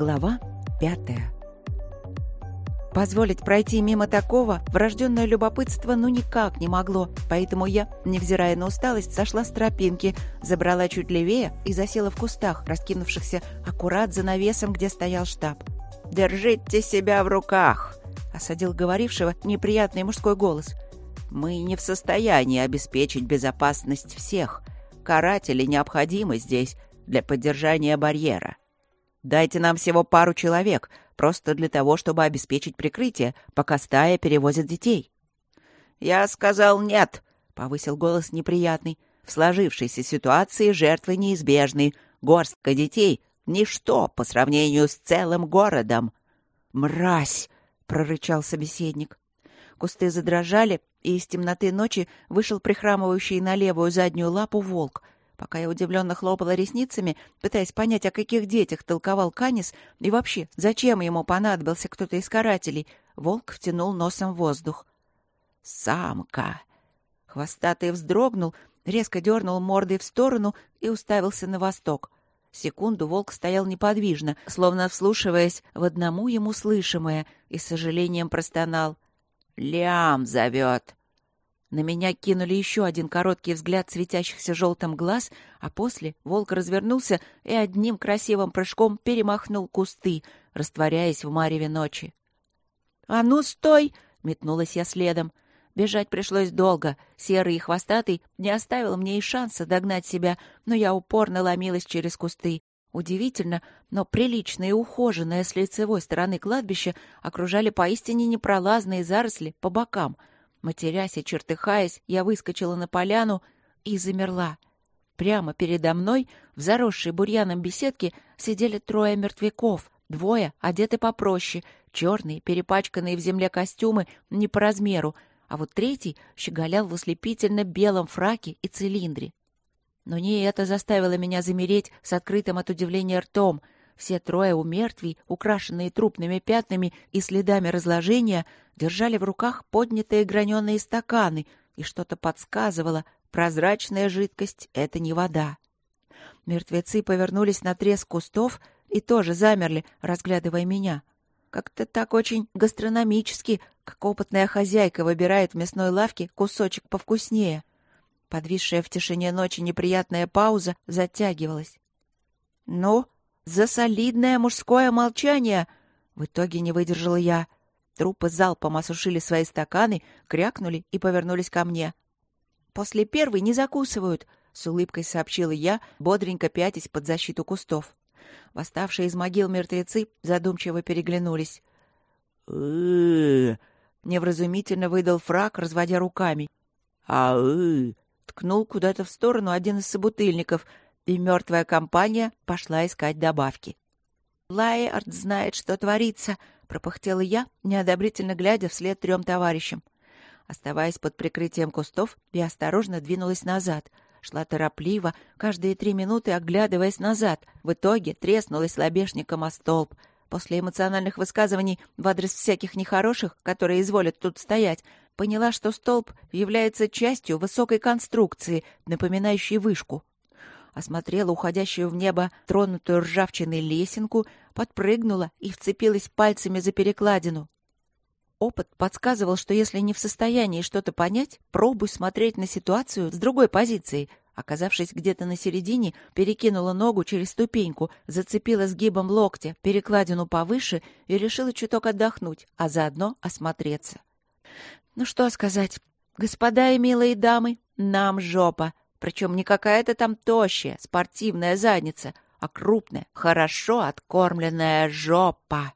Глава пятая. Позволить пройти мимо такого врожденное любопытство ну никак не могло, поэтому я, невзирая на усталость, сошла с тропинки, забрала чуть левее и засела в кустах, раскинувшихся аккурат за навесом, где стоял штаб. «Держите себя в руках!» — осадил говорившего неприятный мужской голос. «Мы не в состоянии обеспечить безопасность всех. Каратели необходимы здесь для поддержания барьера. Дайте нам всего пару человек, просто для того, чтобы обеспечить прикрытие, пока стая перевозит детей». «Я сказал нет», — повысил голос неприятный. «В сложившейся ситуации жертвы неизбежны. Горстка детей — ничто по сравнению с целым городом». «Мразь!» — прорычал собеседник. Кусты задрожали, и из темноты ночи вышел прихрамывающий на левую заднюю лапу волк — Пока я удивленно хлопала ресницами, пытаясь понять, о каких детях толковал Канис, и вообще, зачем ему понадобился кто-то из карателей, волк втянул носом воздух. «Самка!» Хвостатый вздрогнул, резко дернул мордой в сторону и уставился на восток. Секунду волк стоял неподвижно, словно вслушиваясь в одному ему слышимое, и с сожалением простонал. «Лям зовет!» На меня кинули еще один короткий взгляд светящихся желтым глаз, а после волк развернулся и одним красивым прыжком перемахнул кусты, растворяясь в мареве ночи. «А ну, стой!» — метнулась я следом. Бежать пришлось долго. Серый и хвостатый не оставил мне и шанса догнать себя, но я упорно ломилась через кусты. Удивительно, но приличное и ухоженное с лицевой стороны кладбища окружали поистине непролазные заросли по бокам — Матерясь и чертыхаясь, я выскочила на поляну и замерла. Прямо передо мной, в заросшей бурьяном беседке, сидели трое мертвяков. Двое одеты попроще, черные, перепачканные в земле костюмы не по размеру, а вот третий щеголял в ослепительно белом фраке и цилиндре. Но не это заставило меня замереть с открытым от удивления ртом — все трое у мертвей, украшенные трупными пятнами и следами разложения, держали в руках поднятые граненые стаканы, и что-то подсказывало, прозрачная жидкость — это не вода. Мертвецы повернулись на треск кустов и тоже замерли, разглядывая меня. Как-то так очень гастрономически, как опытная хозяйка выбирает в мясной лавке кусочек повкуснее. Подвисшая в тишине ночи неприятная пауза затягивалась. «Ну?» За солидное мужское молчание! В итоге не выдержала я. Трупы залпом осушили свои стаканы, крякнули и повернулись ко мне. «После первой не закусывают», — с улыбкой сообщила я, бодренько пятясь под защиту кустов. Восставшие из могил мертвецы задумчиво переглянулись. невразумительно выдал фраг, разводя руками. «А-ы!» — ткнул куда-то в сторону один из собутыльников — и мертвая компания пошла искать добавки. «Лайард знает, что творится», — пропыхтела я, неодобрительно глядя вслед трем товарищам. Оставаясь под прикрытием кустов, я осторожно двинулась назад. Шла торопливо, каждые три минуты оглядываясь назад. В итоге треснулась лобешником о столб. После эмоциональных высказываний в адрес всяких нехороших, которые изволят тут стоять, поняла, что столб является частью высокой конструкции, напоминающей вышку осмотрела уходящую в небо тронутую ржавчиной лесенку, подпрыгнула и вцепилась пальцами за перекладину. Опыт подсказывал, что если не в состоянии что-то понять, пробуй смотреть на ситуацию с другой позиции. Оказавшись где-то на середине, перекинула ногу через ступеньку, зацепила сгибом локтя перекладину повыше и решила чуток отдохнуть, а заодно осмотреться. Ну что сказать, господа и милые дамы, нам жопа. Причем не какая-то там тощая, спортивная задница, а крупная, хорошо откормленная жопа.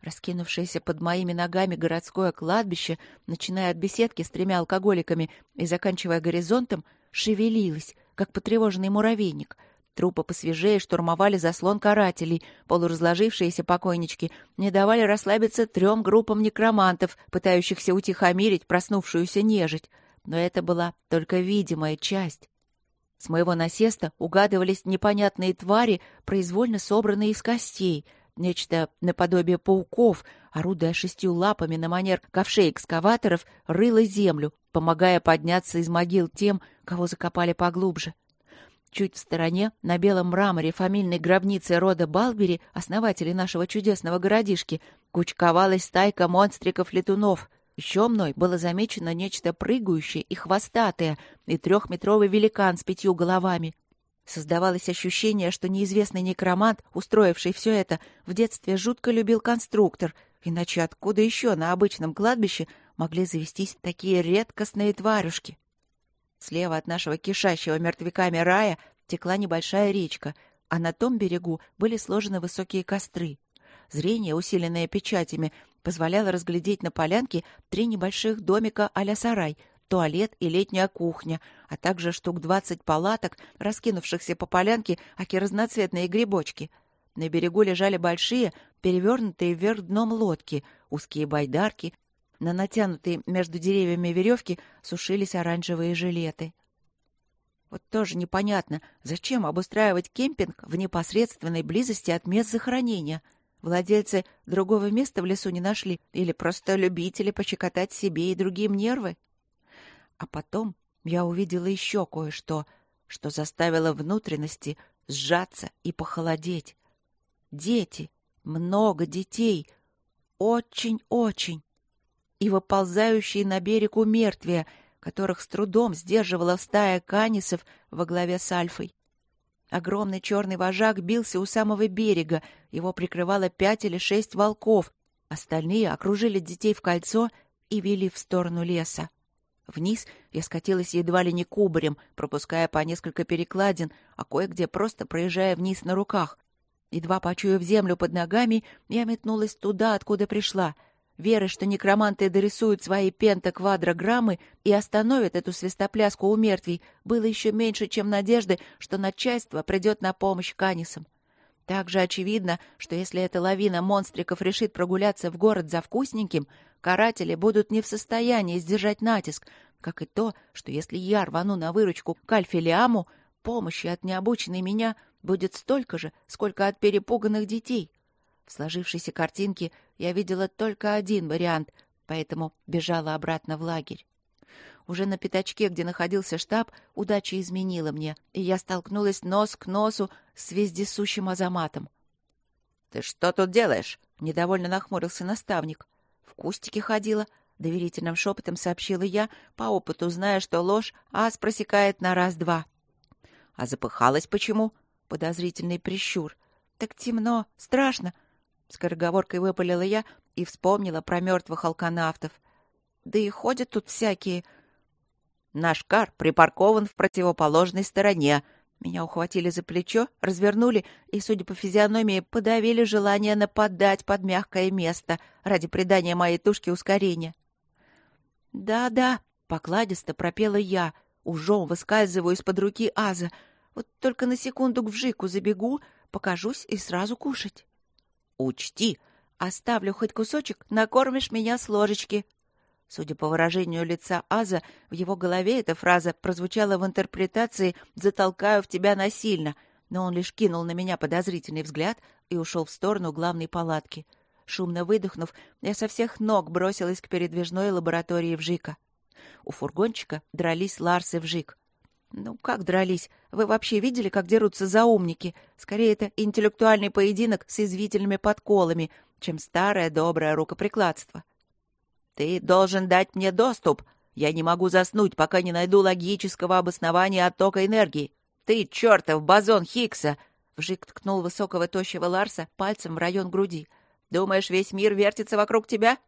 Раскинувшееся под моими ногами городское кладбище, начиная от беседки с тремя алкоголиками и заканчивая горизонтом, шевелилось, как потревоженный муравейник. Трупы посвежее штурмовали заслон карателей, полуразложившиеся покойнички не давали расслабиться трем группам некромантов, пытающихся утихомирить проснувшуюся нежить — но это была только видимая часть. С моего насеста угадывались непонятные твари, произвольно собранные из костей, нечто наподобие пауков, орудуя шестью лапами на манер ковшей-экскаваторов, рыло землю, помогая подняться из могил тем, кого закопали поглубже. Чуть в стороне, на белом мраморе фамильной гробницы рода Балбери, основателей нашего чудесного городишки, кучковалась стайка монстриков-летунов. Еще мной было замечено нечто прыгающее и хвостатое, и трехметровый великан с пятью головами. Создавалось ощущение, что неизвестный некромант, устроивший все это, в детстве жутко любил конструктор, иначе откуда еще на обычном кладбище могли завестись такие редкостные тварюшки? Слева от нашего кишащего мертвяками рая текла небольшая речка, а на том берегу были сложены высокие костры. Зрение, усиленное печатями, позволяло разглядеть на полянке три небольших домика а-ля сарай — туалет и летняя кухня, а также штук двадцать палаток, раскинувшихся по полянке, аки разноцветные грибочки. На берегу лежали большие, перевернутые вверх дном лодки, узкие байдарки. На натянутые между деревьями веревки сушились оранжевые жилеты. Вот тоже непонятно, зачем обустраивать кемпинг в непосредственной близости от мест захоронения. Владельцы другого места в лесу не нашли или просто любители пощекотать себе и другим нервы? А потом я увидела еще кое-что, что заставило внутренности сжаться и похолодеть. Дети, много детей, очень-очень. И выползающие на берег у мертвия, которых с трудом сдерживала стая канисов во главе с Альфой. Огромный черный вожак бился у самого берега, его прикрывало пять или шесть волков, остальные окружили детей в кольцо и вели в сторону леса. Вниз я скатилась едва ли не кубарем, пропуская по несколько перекладин, а кое-где просто проезжая вниз на руках. Едва почуяв землю под ногами, я метнулась туда, откуда пришла. Веры, что некроманты дорисуют свои пентаквадрограммы и остановят эту свистопляску у мертвей, было еще меньше, чем надежды, что начальство придет на помощь Канисам. Также очевидно, что если эта лавина монстриков решит прогуляться в город за вкусненьким, каратели будут не в состоянии сдержать натиск, как и то, что если я рвану на выручку к Альфилиаму, помощи от необученной меня будет столько же, сколько от перепуганных детей. В сложившейся картинке я видела только один вариант, поэтому бежала обратно в лагерь. Уже на пятачке, где находился штаб, удача изменила мне, и я столкнулась нос к носу с вездесущим Азаматом. — Ты что тут делаешь? — недовольно нахмурился наставник. — В кустике ходила, — доверительным шепотом сообщила я, по опыту зная, что ложь ас просекает на раз-два. — А запыхалась почему? — подозрительный прищур. — Так темно, страшно. Скороговоркой выпалила я и вспомнила про мертвых алканавтов. Да и ходят тут всякие... Наш кар припаркован в противоположной стороне. Меня ухватили за плечо, развернули и, судя по физиономии, подавили желание нападать под мягкое место ради придания моей тушке ускорения. «Да-да», — покладисто пропела я, ужом выскальзываю из-под руки Аза. «Вот только на секунду к вжику забегу, покажусь и сразу кушать». «Учти, оставлю хоть кусочек, накормишь меня с ложечки», Судя по выражению лица Аза, в его голове эта фраза прозвучала в интерпретации «затолкаю в тебя насильно», но он лишь кинул на меня подозрительный взгляд и ушел в сторону главной палатки. Шумно выдохнув, я со всех ног бросилась к передвижной лаборатории Вжика. У фургончика дрались Ларс и Вжик. Ну, как дрались? Вы вообще видели, как дерутся заумники? Скорее, это интеллектуальный поединок с извительными подколами, чем старое доброе рукоприкладство. Ты должен дать мне доступ. Я не могу заснуть, пока не найду логического обоснования оттока энергии. Ты чертов бозон Хиггса!» Вжик ткнул высокого тощего Ларса пальцем в район груди. «Думаешь, весь мир вертится вокруг тебя?»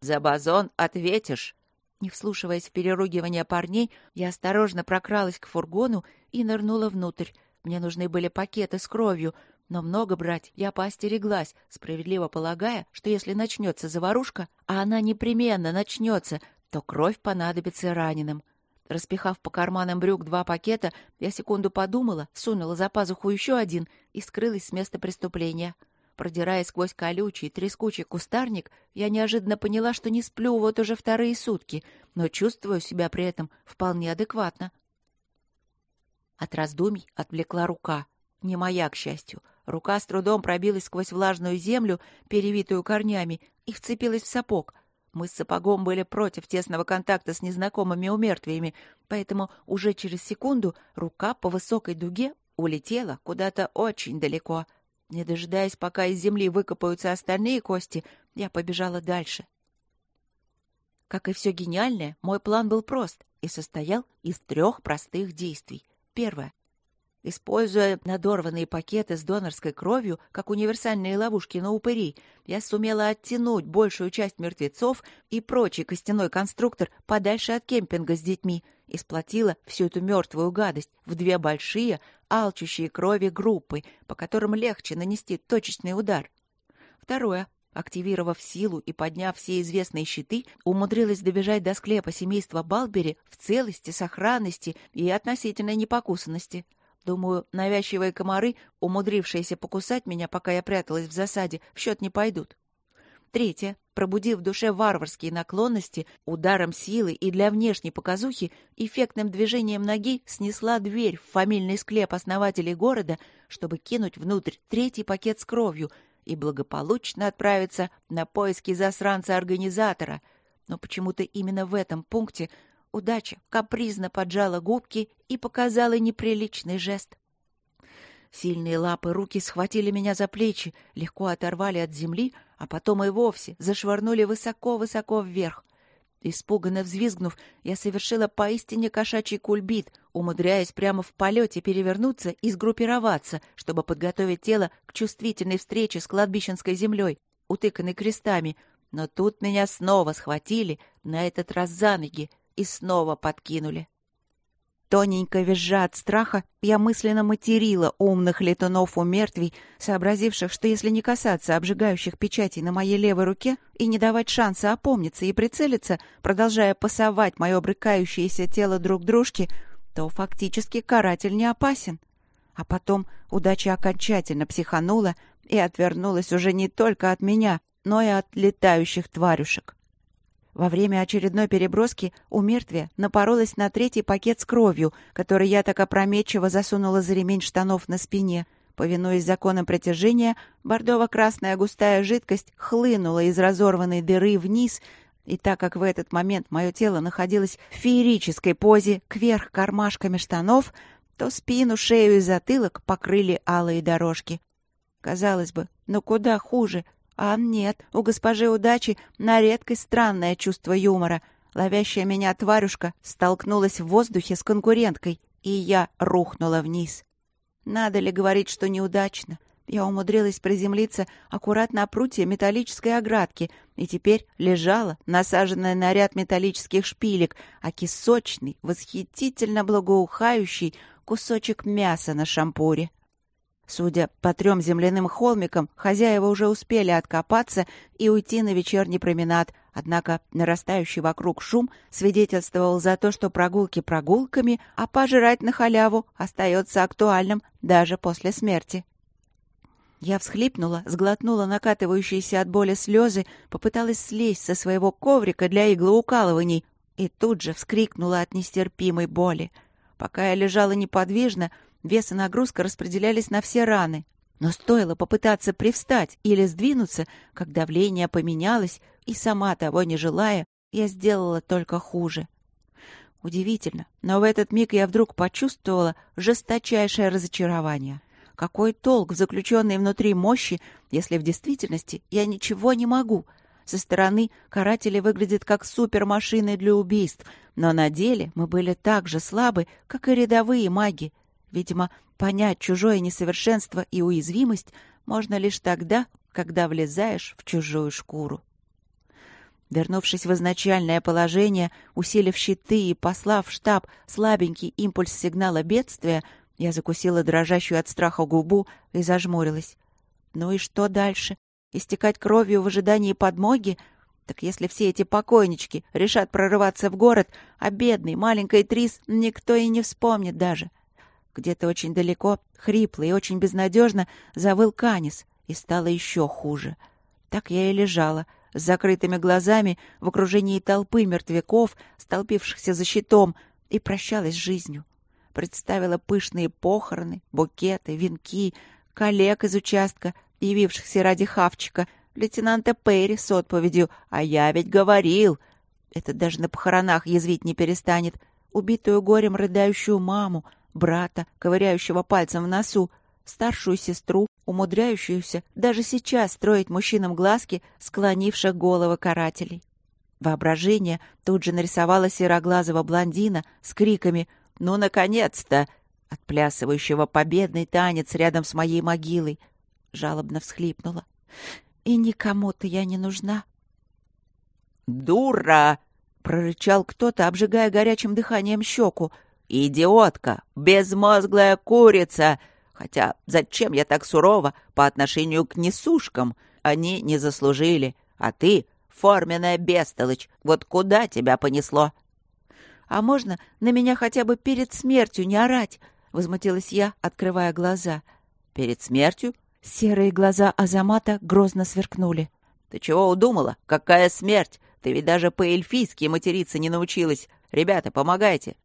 «За бозон ответишь!» Не вслушиваясь в переругивание парней, я осторожно прокралась к фургону и нырнула внутрь. Мне нужны были пакеты с кровью, но много брать я поостереглась, справедливо полагая, что если начнется заварушка, а она непременно начнется, то кровь понадобится раненым. Распихав по карманам брюк два пакета, я секунду подумала, сунула за пазуху еще один и скрылась с места преступления. Продираясь сквозь колючий, трескучий кустарник, я неожиданно поняла, что не сплю вот уже вторые сутки, но чувствую себя при этом вполне адекватно. От раздумий отвлекла рука. Не моя, к счастью. Рука с трудом пробилась сквозь влажную землю, перевитую корнями, и вцепилась в сапог. Мы с сапогом были против тесного контакта с незнакомыми умертвиями, поэтому уже через секунду рука по высокой дуге улетела куда-то очень далеко. Не дожидаясь, пока из земли выкопаются остальные кости, я побежала дальше. Как и все гениальное, мой план был прост и состоял из трех простых действий. Первое. Используя надорванные пакеты с донорской кровью, как универсальные ловушки на упыри, я сумела оттянуть большую часть мертвецов и прочий костяной конструктор подальше от кемпинга с детьми и сплотила всю эту мертвую гадость в две большие, алчущие крови группы, по которым легче нанести точечный удар. Второе. Активировав силу и подняв все известные щиты, умудрилась добежать до склепа семейства Балбери в целости, сохранности и относительной непокусанности — Думаю, навязчивые комары, умудрившиеся покусать меня, пока я пряталась в засаде, в счет не пойдут. Третье. Пробудив в душе варварские наклонности, ударом силы и для внешней показухи, эффектным движением ноги снесла дверь в фамильный склеп основателей города, чтобы кинуть внутрь третий пакет с кровью и благополучно отправиться на поиски засранца-организатора. Но почему-то именно в этом пункте Удача капризно поджала губки и показала неприличный жест. Сильные лапы руки схватили меня за плечи, легко оторвали от земли, а потом и вовсе зашвырнули высоко-высоко вверх. Испуганно взвизгнув, я совершила поистине кошачий кульбит, умудряясь прямо в полете перевернуться и сгруппироваться, чтобы подготовить тело к чувствительной встрече с кладбищенской землей, утыканной крестами. Но тут меня снова схватили, на этот раз за ноги, и снова подкинули. Тоненько визжа от страха, я мысленно материла умных летунов у мертвей, сообразивших, что если не касаться обжигающих печатей на моей левой руке и не давать шанса опомниться и прицелиться, продолжая пасовать мое брыкающееся тело друг дружке, то фактически каратель не опасен. А потом удача окончательно психанула и отвернулась уже не только от меня, но и от летающих тварюшек. Во время очередной переброски у мертвия напоролась на третий пакет с кровью, который я так опрометчиво засунула за ремень штанов на спине. Повинуясь законам притяжения, бордово-красная густая жидкость хлынула из разорванной дыры вниз, и так как в этот момент мое тело находилось в феерической позе кверх кармашками штанов, то спину, шею и затылок покрыли алые дорожки. Казалось бы, но куда хуже — а нет, у госпожи удачи на редкость странное чувство юмора. Ловящая меня тварюшка столкнулась в воздухе с конкуренткой, и я рухнула вниз. Надо ли говорить, что неудачно? Я умудрилась приземлиться аккуратно о прутье металлической оградки и теперь лежала, насаженная на ряд металлических шпилек, а кисочный, восхитительно благоухающий кусочек мяса на шампуре. Судя по трем земляным холмикам, хозяева уже успели откопаться и уйти на вечерний променад, однако нарастающий вокруг шум свидетельствовал за то, что прогулки прогулками, а пожрать на халяву остается актуальным даже после смерти. Я всхлипнула, сглотнула накатывающиеся от боли слезы, попыталась слезть со своего коврика для иглоукалываний и тут же вскрикнула от нестерпимой боли. Пока я лежала неподвижно, Вес и нагрузка распределялись на все раны. Но стоило попытаться привстать или сдвинуться, как давление поменялось, и сама того не желая, я сделала только хуже. Удивительно, но в этот миг я вдруг почувствовала жесточайшее разочарование. Какой толк в заключенной внутри мощи, если в действительности я ничего не могу? Со стороны каратели выглядят как супермашины для убийств, но на деле мы были так же слабы, как и рядовые маги. Видимо, понять чужое несовершенство и уязвимость можно лишь тогда, когда влезаешь в чужую шкуру. Вернувшись в изначальное положение, усилив щиты и послав в штаб слабенький импульс сигнала бедствия, я закусила дрожащую от страха губу и зажмурилась. Ну и что дальше? Истекать кровью в ожидании подмоги? Так если все эти покойнички решат прорываться в город, а бедный маленький Трис никто и не вспомнит даже. Где-то очень далеко, хрипло и очень безнадежно, завыл Канис, и стало еще хуже. Так я и лежала, с закрытыми глазами, в окружении толпы мертвяков, столпившихся за щитом, и прощалась с жизнью. Представила пышные похороны, букеты, венки, коллег из участка, явившихся ради хавчика, лейтенанта Перри с отповедью «А я ведь говорил!» Это даже на похоронах язвить не перестанет. Убитую горем рыдающую маму, брата, ковыряющего пальцем в носу, старшую сестру, умудряющуюся даже сейчас строить мужчинам глазки, склонивших головы карателей. Воображение тут же нарисовало сероглазого блондина с криками «Ну, наконец-то!» отплясывающего победный танец рядом с моей могилой. Жалобно всхлипнула. «И никому-то я не нужна». «Дура!» — прорычал кто-то, обжигая горячим дыханием щеку. «Идиотка! Безмозглая курица! Хотя зачем я так сурова по отношению к несушкам? Они не заслужили. А ты — форменная бестолочь. Вот куда тебя понесло?» «А можно на меня хотя бы перед смертью не орать?» — возмутилась я, открывая глаза. «Перед смертью?» Серые глаза Азамата грозно сверкнули. «Ты чего удумала? Какая смерть? Ты ведь даже по-эльфийски материться не научилась. Ребята, помогайте!»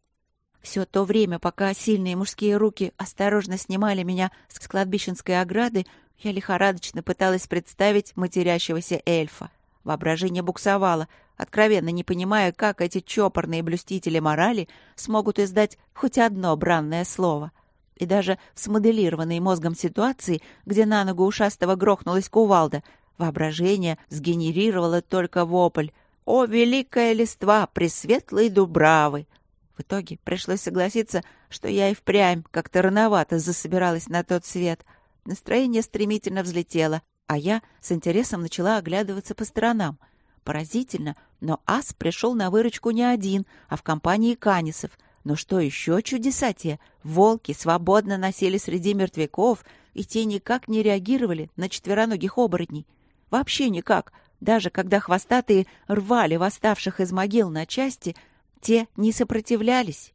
Все то время, пока сильные мужские руки осторожно снимали меня с кладбищенской ограды, я лихорадочно пыталась представить матерящегося эльфа. Воображение буксовало, откровенно не понимая, как эти чопорные блюстители морали смогут издать хоть одно бранное слово. И даже в смоделированной мозгом ситуации, где на ногу ушастого грохнулась кувалда, воображение сгенерировало только вопль «О, великая листва пресветлой дубравы!» В итоге пришлось согласиться, что я и впрямь как-то рановато засобиралась на тот свет. Настроение стремительно взлетело, а я с интересом начала оглядываться по сторонам. Поразительно, но ас пришел на выручку не один, а в компании канисов. Но что еще чудесатее, волки свободно носили среди мертвяков, и те никак не реагировали на четвероногих оборотней. Вообще никак. Даже когда хвостатые рвали восставших из могил на части, те не сопротивлялись.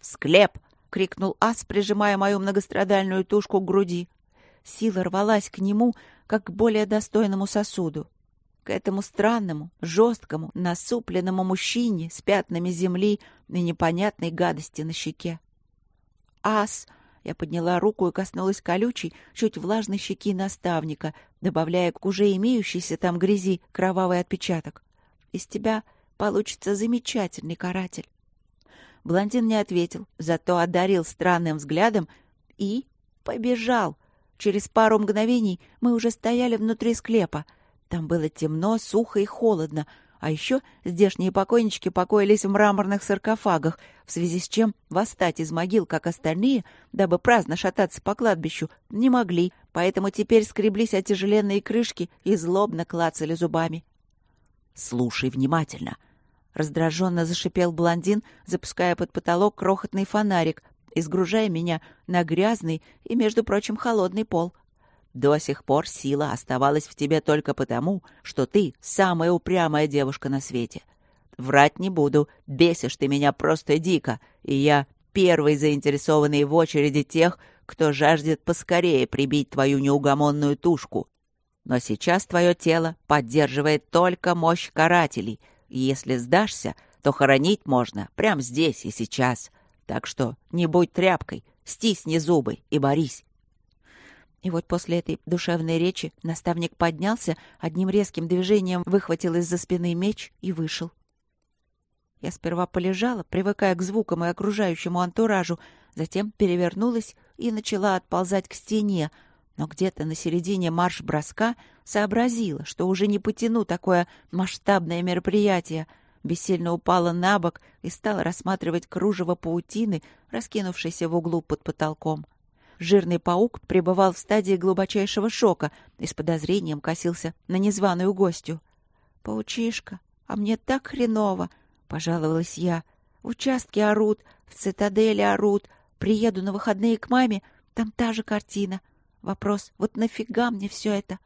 «Склеп!» — крикнул ас, прижимая мою многострадальную тушку к груди. Сила рвалась к нему, как к более достойному сосуду. К этому странному, жесткому, насупленному мужчине с пятнами земли и непонятной гадости на щеке. «Ас!» Я подняла руку и коснулась колючей, чуть влажной щеки наставника, добавляя к уже имеющейся там грязи кровавый отпечаток. «Из тебя получится замечательный каратель». Блондин не ответил, зато одарил странным взглядом и побежал, Через пару мгновений мы уже стояли внутри склепа. Там было темно, сухо и холодно, а еще здешние покойнички покоились в мраморных саркофагах, в связи с чем восстать из могил, как остальные, дабы праздно шататься по кладбищу, не могли, поэтому теперь скреблись о тяжеленные крышки и злобно клацали зубами. «Слушай внимательно!» — раздраженно зашипел блондин, запуская под потолок крохотный фонарик, изгружая меня на грязный и, между прочим, холодный пол. До сих пор сила оставалась в тебе только потому, что ты самая упрямая девушка на свете. Врать не буду, бесишь ты меня просто дико, и я первый заинтересованный в очереди тех, кто жаждет поскорее прибить твою неугомонную тушку. Но сейчас твое тело поддерживает только мощь карателей, если сдашься, то хоронить можно прямо здесь и сейчас. Так что не будь тряпкой, стисни зубы и борись. И вот после этой душевной речи наставник поднялся, одним резким движением выхватил из-за спины меч и вышел. Я сперва полежала, привыкая к звукам и окружающему антуражу, затем перевернулась и начала отползать к стене, но где-то на середине марш-броска сообразила, что уже не потяну такое масштабное мероприятие — бессильно упала на бок и стала рассматривать кружево паутины, раскинувшееся в углу под потолком. Жирный паук пребывал в стадии глубочайшего шока и с подозрением косился на незваную гостью. «Паучишка, а мне так хреново!» — пожаловалась я. «В участке орут, в цитадели орут. Приеду на выходные к маме, там та же картина. Вопрос, вот нафига мне все это?»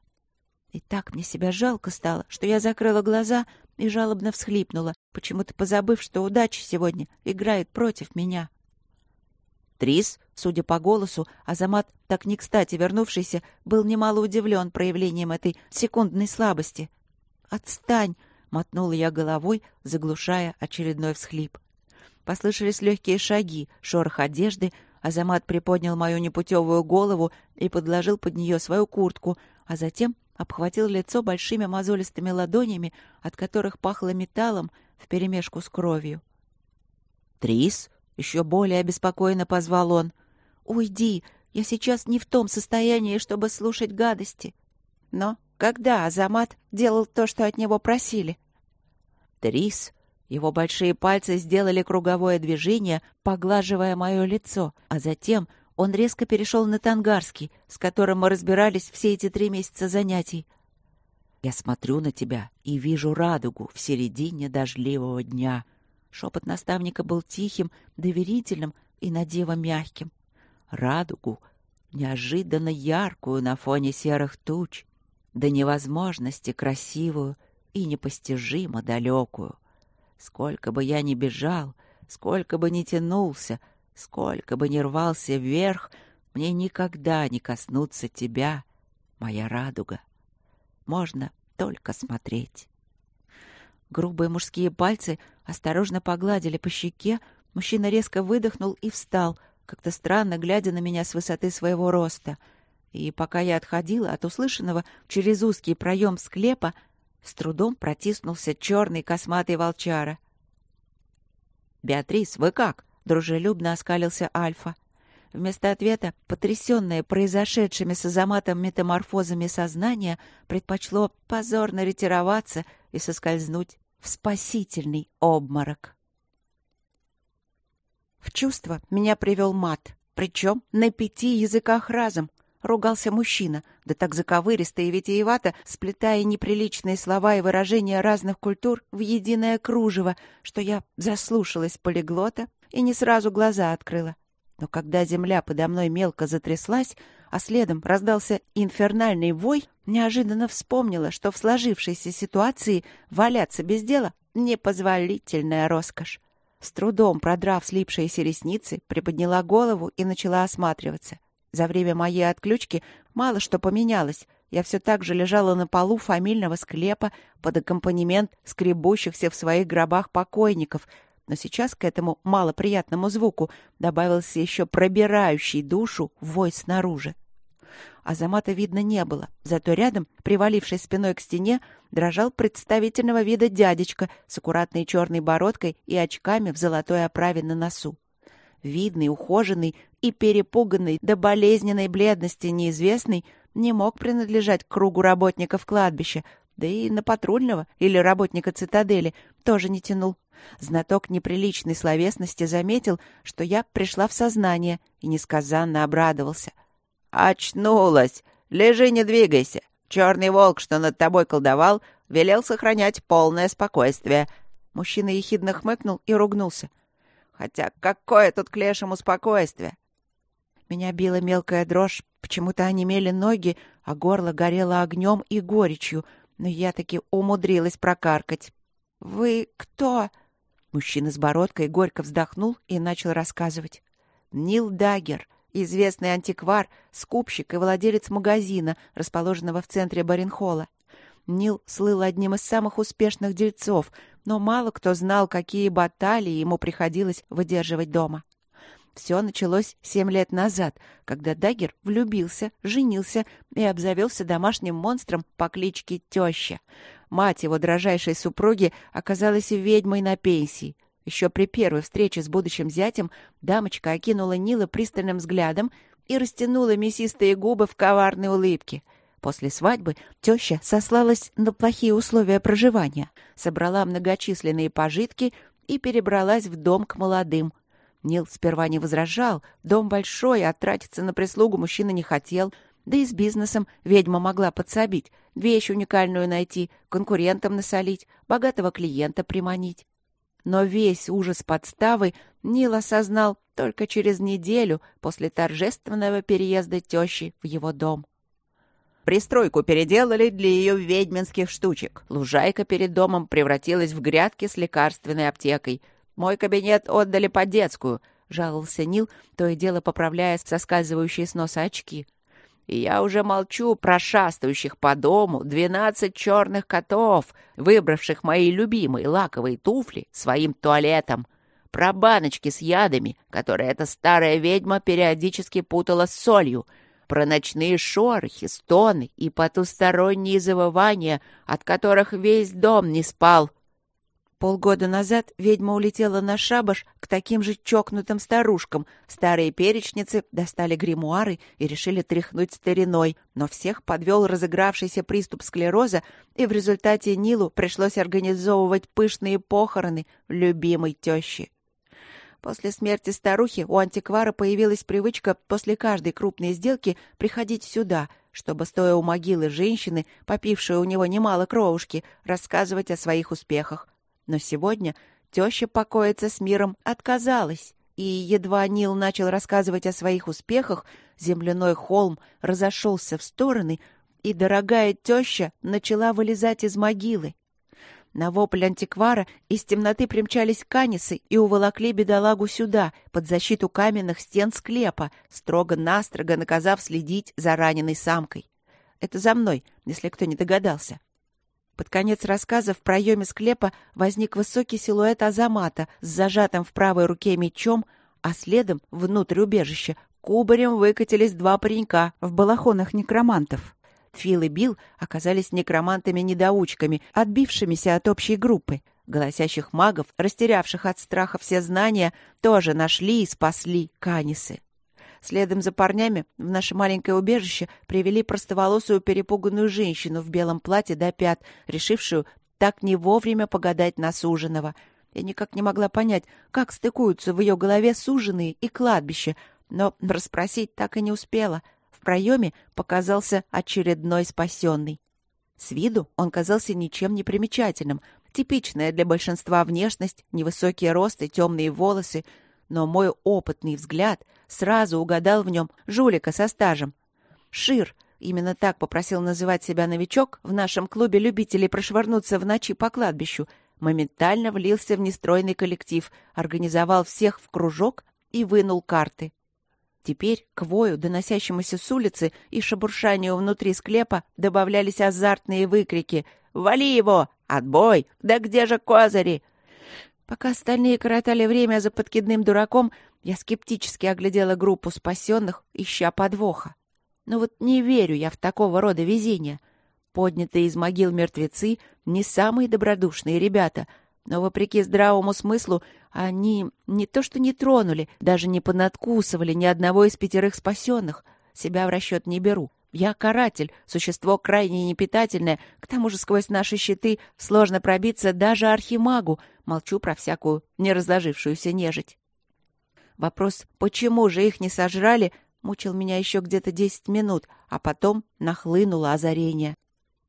И так мне себя жалко стало, что я закрыла глаза — и жалобно всхлипнула, почему-то позабыв, что удача сегодня играет против меня. Трис, судя по голосу, Азамат, так не кстати вернувшийся, был немало удивлен проявлением этой секундной слабости. «Отстань!» — мотнула я головой, заглушая очередной всхлип. Послышались легкие шаги, шорох одежды, Азамат приподнял мою непутевую голову и подложил под нее свою куртку, а затем обхватил лицо большими мозолистыми ладонями, от которых пахло металлом вперемешку с кровью. «Трис?» — еще более обеспокоенно позвал он. «Уйди! Я сейчас не в том состоянии, чтобы слушать гадости. Но когда Азамат делал то, что от него просили?» «Трис!» Его большие пальцы сделали круговое движение, поглаживая мое лицо, а затем он резко перешел на тангарский, с которым мы разбирались все эти три месяца занятий. «Я смотрю на тебя и вижу радугу в середине дождливого дня». Шепот наставника был тихим, доверительным и надиво мягким. Радугу, неожиданно яркую на фоне серых туч, до невозможности красивую и непостижимо далекую. Сколько бы я ни бежал, сколько бы ни тянулся, сколько бы ни рвался вверх, мне никогда не коснуться тебя, моя радуга. Можно только смотреть. Грубые мужские пальцы осторожно погладили по щеке, мужчина резко выдохнул и встал, как-то странно глядя на меня с высоты своего роста. И пока я отходила от услышанного через узкий проем склепа, с трудом протиснулся черный косматый волчара. «Беатрис, вы как?» — дружелюбно оскалился Альфа. Вместо ответа, потрясенное произошедшими с Азаматом метаморфозами сознания, предпочло позорно ретироваться и соскользнуть в спасительный обморок. В чувство меня привел мат, причем на пяти языках разом — ругался мужчина, да так заковыристо и витиевато, сплетая неприличные слова и выражения разных культур в единое кружево, что я заслушалась полиглота и не сразу глаза открыла. Но когда земля подо мной мелко затряслась, а следом раздался инфернальный вой, неожиданно вспомнила, что в сложившейся ситуации валяться без дела — непозволительная роскошь. С трудом продрав слипшиеся ресницы, приподняла голову и начала осматриваться. За время моей отключки мало что поменялось. Я все так же лежала на полу фамильного склепа под аккомпанемент скребущихся в своих гробах покойников. Но сейчас к этому малоприятному звуку добавился еще пробирающий душу вой снаружи. Азамата видно не было, зато рядом, привалившись спиной к стене, дрожал представительного вида дядечка с аккуратной черной бородкой и очками в золотой оправе на носу. Видный, ухоженный и перепуганный до болезненной бледности неизвестный не мог принадлежать кругу работников кладбища, да и на патрульного или работника цитадели тоже не тянул. Знаток неприличной словесности заметил, что я пришла в сознание и несказанно обрадовался. «Очнулась! Лежи, не двигайся! Черный волк, что над тобой колдовал, велел сохранять полное спокойствие». Мужчина ехидно хмыкнул и ругнулся. Хотя какое тут к лешему спокойствие? Меня била мелкая дрожь, почему-то онемели ноги, а горло горело огнем и горечью, но я таки умудрилась прокаркать. «Вы кто?» Мужчина с бородкой горько вздохнул и начал рассказывать. «Нил Даггер, известный антиквар, скупщик и владелец магазина, расположенного в центре Баренхола. Нил слыл одним из самых успешных дельцов, но мало кто знал, какие баталии ему приходилось выдерживать дома. Все началось семь лет назад, когда Дагер влюбился, женился и обзавелся домашним монстром по кличке Теща. Мать его дрожайшей супруги оказалась ведьмой на пенсии. Еще при первой встрече с будущим зятем дамочка окинула Нила пристальным взглядом и растянула мясистые губы в коварной улыбке — После свадьбы теща сослалась на плохие условия проживания, собрала многочисленные пожитки и перебралась в дом к молодым. Нил сперва не возражал, дом большой, а тратиться на прислугу мужчина не хотел, да и с бизнесом ведьма могла подсобить, вещь уникальную найти, конкурентам насолить, богатого клиента приманить. Но весь ужас подставы Нил осознал только через неделю после торжественного переезда тещи в его дом. Пристройку переделали для ее ведьминских штучек. Лужайка перед домом превратилась в грядки с лекарственной аптекой. Мой кабинет отдали под детскую, — жаловался Нил, то и дело поправляя соскальзывающие с носа очки. И я уже молчу про шастающих по дому двенадцать черных котов, выбравших мои любимые лаковые туфли своим туалетом. Про баночки с ядами, которые эта старая ведьма периодически путала с солью — про ночные шорохи, стоны и потусторонние завывания, от которых весь дом не спал. Полгода назад ведьма улетела на шабаш к таким же чокнутым старушкам. Старые перечницы достали гримуары и решили тряхнуть стариной, но всех подвел разыгравшийся приступ склероза, и в результате Нилу пришлось организовывать пышные похороны любимой тещи. После смерти старухи у антиквара появилась привычка после каждой крупной сделки приходить сюда, чтобы, стоя у могилы женщины, попившей у него немало кровушки, рассказывать о своих успехах. Но сегодня теща покоиться с миром отказалась, и едва Нил начал рассказывать о своих успехах, земляной холм разошелся в стороны, и дорогая теща начала вылезать из могилы. На вопль антиквара из темноты примчались канисы и уволокли бедолагу сюда, под защиту каменных стен склепа, строго-настрого наказав следить за раненой самкой. Это за мной, если кто не догадался. Под конец рассказа в проеме склепа возник высокий силуэт Азамата с зажатым в правой руке мечом, а следом, внутрь убежища, кубарем выкатились два паренька в балахонах некромантов. Фил и Билл оказались некромантами-недоучками, отбившимися от общей группы. Голосящих магов, растерявших от страха все знания, тоже нашли и спасли Канисы. Следом за парнями в наше маленькое убежище привели простоволосую перепуганную женщину в белом платье до пят, решившую так не вовремя погадать на суженого. Я никак не могла понять, как стыкуются в ее голове суженые и кладбище, но расспросить так и не успела. В проеме показался очередной спасенный. С виду он казался ничем не примечательным. Типичная для большинства внешность, невысокий рост и темные волосы — но мой опытный взгляд сразу угадал в нем жулика со стажем. Шир, именно так попросил называть себя новичок в нашем клубе любителей прошвырнуться в ночи по кладбищу, моментально влился в нестройный коллектив, организовал всех в кружок и вынул карты. Теперь к вою, доносящемуся с улицы, и шебуршанию внутри склепа добавлялись азартные выкрики «Вали его! Отбой! Да где же козыри?» Пока остальные коротали время за подкидным дураком, я скептически оглядела группу спасенных, ища подвоха. Но вот не верю я в такого рода везение. Поднятые из могил мертвецы — не самые добродушные ребята, но, вопреки здравому смыслу, они не то что не тронули, даже не понадкусывали ни одного из пятерых спасенных. Себя в расчет не беру. Я каратель, существо крайне непитательное, к тому же сквозь наши щиты сложно пробиться даже архимагу, молчу про всякую неразложившуюся нежить. Вопрос, почему же их не сожрали, мучил меня еще где-то десять минут, а потом нахлынуло озарение.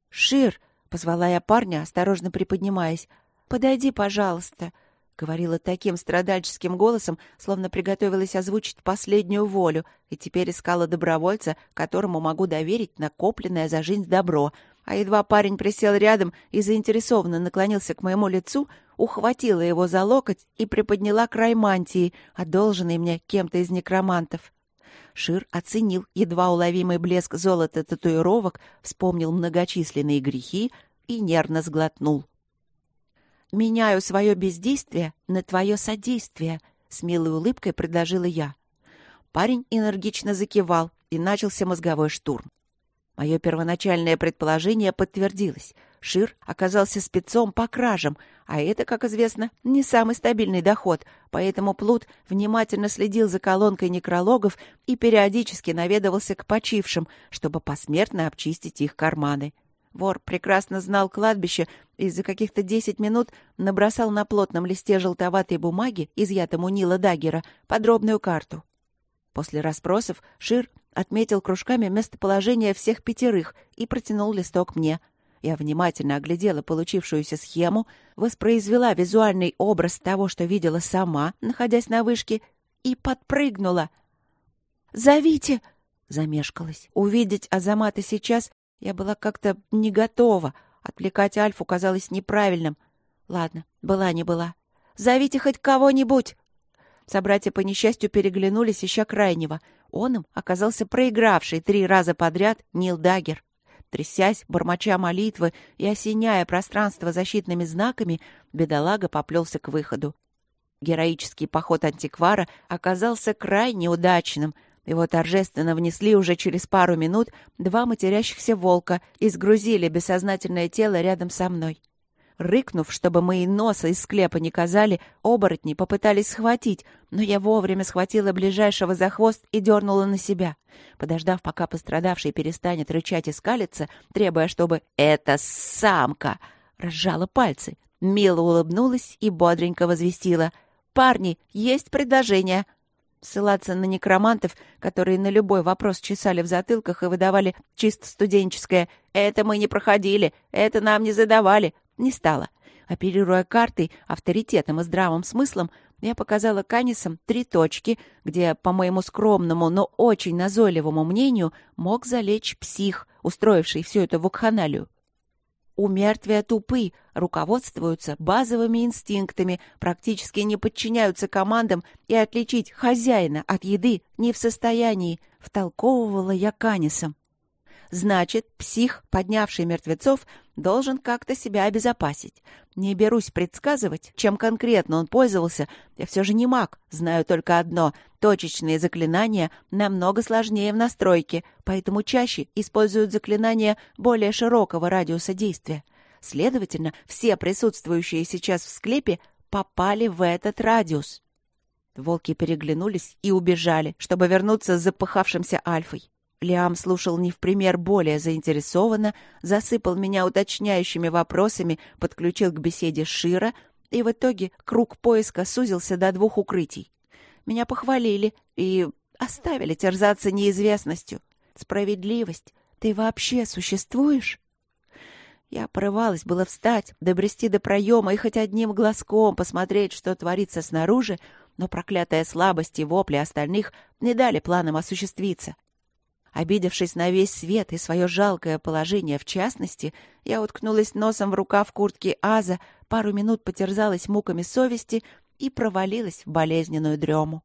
«Шир!» — позвала я парня, осторожно приподнимаясь. «Подойди, пожалуйста!» — говорила таким страдальческим голосом, словно приготовилась озвучить последнюю волю, и теперь искала добровольца, которому могу доверить накопленное за жизнь добро. А едва парень присел рядом и заинтересованно наклонился к моему лицу, ухватила его за локоть и приподняла край мантии, одолженной мне кем-то из некромантов. Шир оценил едва уловимый блеск золота татуировок, вспомнил многочисленные грехи и нервно сглотнул. — «Меняю свое бездействие на твое содействие», — с милой улыбкой предложила я. Парень энергично закивал, и начался мозговой штурм. Мое первоначальное предположение подтвердилось. Шир оказался спецом по кражам, а это, как известно, не самый стабильный доход, поэтому Плут внимательно следил за колонкой некрологов и периодически наведывался к почившим, чтобы посмертно обчистить их карманы. Вор прекрасно знал кладбище и за каких-то десять минут набросал на плотном листе желтоватой бумаги, изъятом у Нила Даггера, подробную карту. После расспросов Шир отметил кружками местоположение всех пятерых и протянул листок мне. Я внимательно оглядела получившуюся схему, воспроизвела визуальный образ того, что видела сама, находясь на вышке, и подпрыгнула. «Зовите!» — замешкалась. Увидеть Азамата сейчас я была как-то не готова. Отвлекать Альфу казалось неправильным. Ладно, была не была. «Зовите хоть кого-нибудь!» Собратья по несчастью переглянулись, ища крайнего. Он им оказался проигравший три раза подряд Нил Даггер. Трясясь, бормоча молитвы и осеняя пространство защитными знаками, бедолага поплелся к выходу. Героический поход антиквара оказался крайне удачным — Его торжественно внесли уже через пару минут два матерящихся волка и сгрузили бессознательное тело рядом со мной. Рыкнув, чтобы мои носа из склепа не казали, оборотни попытались схватить, но я вовремя схватила ближайшего за хвост и дернула на себя. Подождав, пока пострадавший перестанет рычать и скалиться, требуя, чтобы «это самка!» разжала пальцы, мило улыбнулась и бодренько возвестила «Парни, есть предложение!» Ссылаться на некромантов, которые на любой вопрос чесали в затылках и выдавали чисто студенческое «это мы не проходили, это нам не задавали», не стала. Оперируя картой, авторитетом и здравым смыслом, я показала Канисам три точки, где, по моему скромному, но очень назойливому мнению, мог залечь псих, устроивший всю эту вакханалию. У мертвия тупы, руководствуются базовыми инстинктами, практически не подчиняются командам и отличить хозяина от еды не в состоянии, втолковывала я Канисам. Значит, псих, поднявший мертвецов, должен как-то себя обезопасить. Не берусь предсказывать, чем конкретно он пользовался. Я все же не маг, знаю только одно. Точечные заклинания намного сложнее в настройке, поэтому чаще используют заклинания более широкого радиуса действия. Следовательно, все присутствующие сейчас в склепе попали в этот радиус. Волки переглянулись и убежали, чтобы вернуться с запыхавшимся Альфой. Лиам слушал не в пример более заинтересованно, засыпал меня уточняющими вопросами, подключил к беседе Шира, и в итоге круг поиска сузился до двух укрытий. Меня похвалили и оставили терзаться неизвестностью. Справедливость, ты вообще существуешь? Я порывалась было встать, добрести до проема и хоть одним глазком посмотреть, что творится снаружи, но проклятая слабость и вопли остальных не дали планам осуществиться. Обидевшись на весь свет и свое жалкое положение в частности, я уткнулась носом в рукав куртки Аза, пару минут потерзалась муками совести и провалилась в болезненную дрему.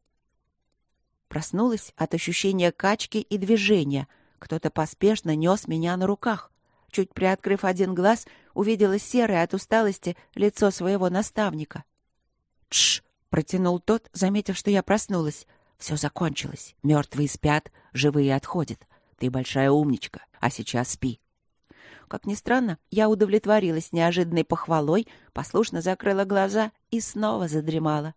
Проснулась от ощущения качки и движения. Кто-то поспешно нес меня на руках. Чуть приоткрыв один глаз, увидела серое от усталости лицо своего наставника. «Тш!» — протянул тот, заметив, что я проснулась — все закончилось. Мертвые спят, живые отходят. Ты большая умничка, а сейчас спи. Как ни странно, я удовлетворилась неожиданной похвалой, послушно закрыла глаза и снова задремала.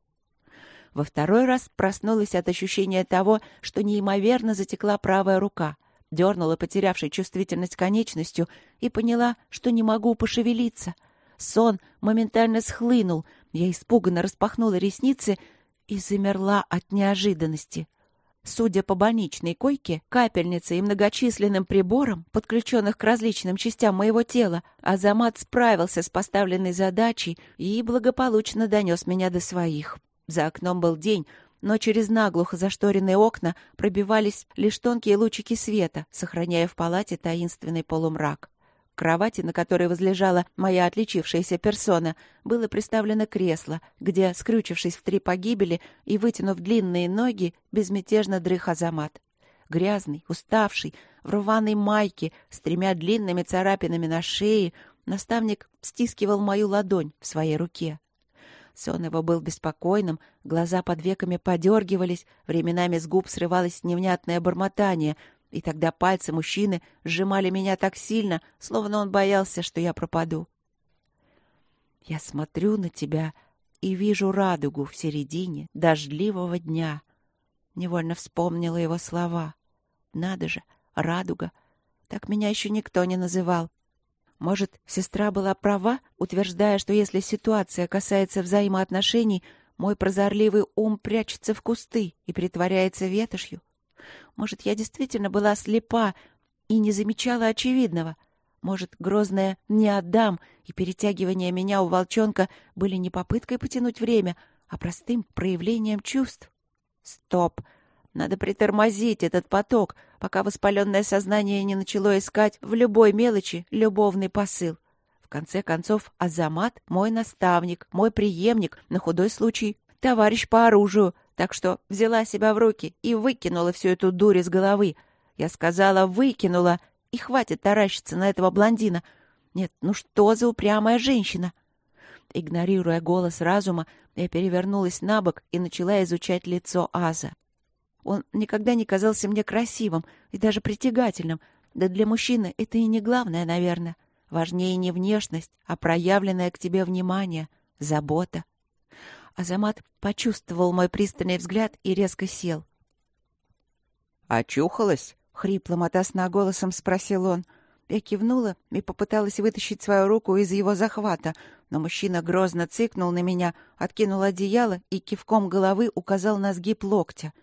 Во второй раз проснулась от ощущения того, что неимоверно затекла правая рука, дернула потерявшей чувствительность конечностью и поняла, что не могу пошевелиться. Сон моментально схлынул, я испуганно распахнула ресницы и замерла от неожиданности. Судя по больничной койке, капельнице и многочисленным приборам, подключенных к различным частям моего тела, Азамат справился с поставленной задачей и благополучно донес меня до своих. За окном был день, но через наглухо зашторенные окна пробивались лишь тонкие лучики света, сохраняя в палате таинственный полумрак. Кровати, на которой возлежала моя отличившаяся персона, было приставлено кресло, где, скрючившись в три погибели и вытянув длинные ноги, безмятежно дрых Азамат. Грязный, уставший, в рваной майке, с тремя длинными царапинами на шее, наставник стискивал мою ладонь в своей руке. Сон его был беспокойным, глаза под веками подергивались, временами с губ срывалось невнятное бормотание, и тогда пальцы мужчины сжимали меня так сильно, словно он боялся, что я пропаду. Я смотрю на тебя и вижу радугу в середине дождливого дня. Невольно вспомнила его слова. Надо же, радуга. Так меня еще никто не называл. Может, сестра была права, утверждая, что если ситуация касается взаимоотношений, мой прозорливый ум прячется в кусты и притворяется ветошью? Может, я действительно была слепа и не замечала очевидного? Может, грозное «не отдам» и перетягивание меня у волчонка были не попыткой потянуть время, а простым проявлением чувств? Стоп! Надо притормозить этот поток, пока воспаленное сознание не начало искать в любой мелочи любовный посыл. В конце концов, Азамат — мой наставник, мой преемник, на худой случай — товарищ по оружию, так что взяла себя в руки и выкинула всю эту дурь из головы. Я сказала «выкинула», и хватит таращиться на этого блондина. Нет, ну что за упрямая женщина? Игнорируя голос разума, я перевернулась на бок и начала изучать лицо Аза. Он никогда не казался мне красивым и даже притягательным. Да для мужчины это и не главное, наверное. Важнее не внешность, а проявленное к тебе внимание, забота. Азамат почувствовал мой пристальный взгляд и резко сел. «Очухалась?» — хриплым от сна голосом спросил он. Я кивнула и попыталась вытащить свою руку из его захвата, но мужчина грозно цыкнул на меня, откинул одеяло и кивком головы указал на сгиб локтя.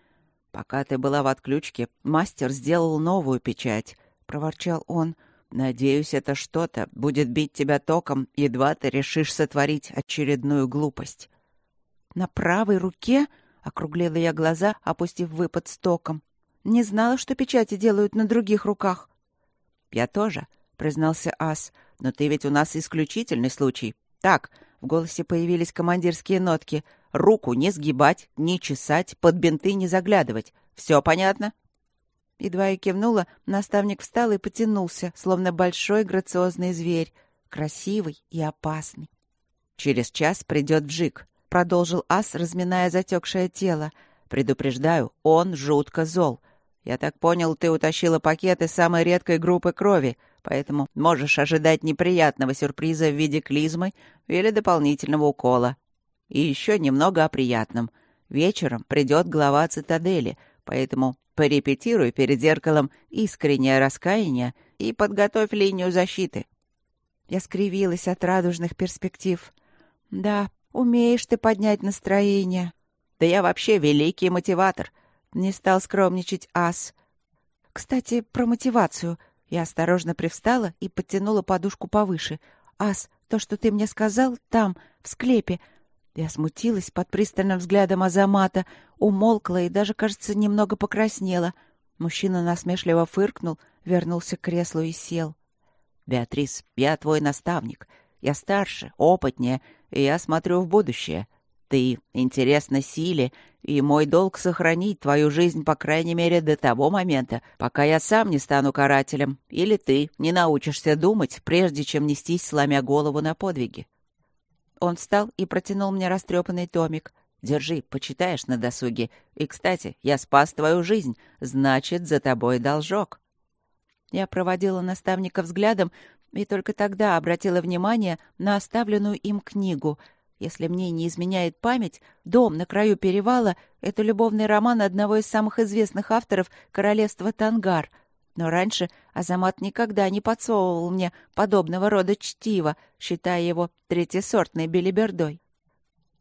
«Пока ты была в отключке, мастер сделал новую печать», — проворчал он. «Надеюсь, это что-то будет бить тебя током, едва ты решишь сотворить очередную глупость». «На правой руке?» — округлила я глаза, опустив выпад с током. «Не знала, что печати делают на других руках». «Я тоже», — признался Ас. «Но ты ведь у нас исключительный случай. Так, в голосе появились командирские нотки. Руку не сгибать, не чесать, под бинты не заглядывать. Все понятно?» Едва я кивнула, наставник встал и потянулся, словно большой грациозный зверь, красивый и опасный. «Через час придет Вжик», — продолжил Ас, разминая затекшее тело. «Предупреждаю, он жутко зол. Я так понял, ты утащила пакеты самой редкой группы крови, поэтому можешь ожидать неприятного сюрприза в виде клизмы или дополнительного укола. И еще немного о приятном. Вечером придет глава цитадели, поэтому порепетируй перед зеркалом искреннее раскаяние и подготовь линию защиты. Я скривилась от радужных перспектив. Да, умеешь ты поднять настроение. Да я вообще великий мотиватор. Не стал скромничать ас. Кстати, про мотивацию. Я осторожно привстала и подтянула подушку повыше. Ас, то, что ты мне сказал, там, в склепе. Я смутилась под пристальным взглядом Азамата, умолкла и даже, кажется, немного покраснела. Мужчина насмешливо фыркнул, вернулся к креслу и сел. «Беатрис, я твой наставник. Я старше, опытнее, я смотрю в будущее. Ты интересна силе, и мой долг сохранить твою жизнь, по крайней мере, до того момента, пока я сам не стану карателем, или ты не научишься думать, прежде чем нестись, сломя голову на подвиги. Он встал и протянул мне растрепанный томик. «Держи, почитаешь на досуге. И, кстати, я спас твою жизнь, значит, за тобой должок». Я проводила наставника взглядом и только тогда обратила внимание на оставленную им книгу — если мне не изменяет память, «Дом на краю перевала» — это любовный роман одного из самых известных авторов королевства Тангар. Но раньше Азамат никогда не подсовывал мне подобного рода чтива, считая его третьесортной белибердой.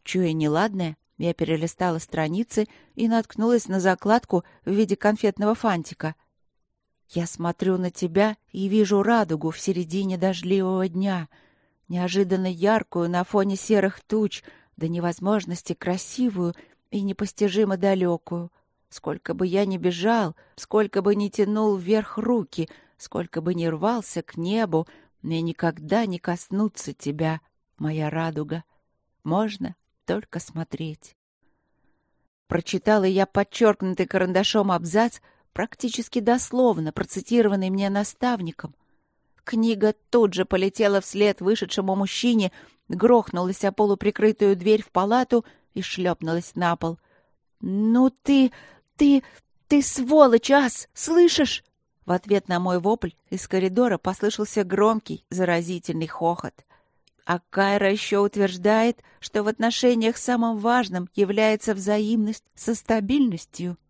Чуя неладное, я перелистала страницы и наткнулась на закладку в виде конфетного фантика. «Я смотрю на тебя и вижу радугу в середине дождливого дня», неожиданно яркую на фоне серых туч, до невозможности красивую и непостижимо далекую. Сколько бы я ни бежал, сколько бы ни тянул вверх руки, сколько бы ни рвался к небу, мне никогда не коснуться тебя, моя радуга. Можно только смотреть. Прочитала я подчеркнутый карандашом абзац, практически дословно процитированный мне наставником, Книга тут же полетела вслед вышедшему мужчине, грохнулась о полуприкрытую дверь в палату и шлепнулась на пол. «Ну ты... ты... ты сволочь, ас! Слышишь?» В ответ на мой вопль из коридора послышался громкий, заразительный хохот. А Кайра еще утверждает, что в отношениях самым важным является взаимность со стабильностью —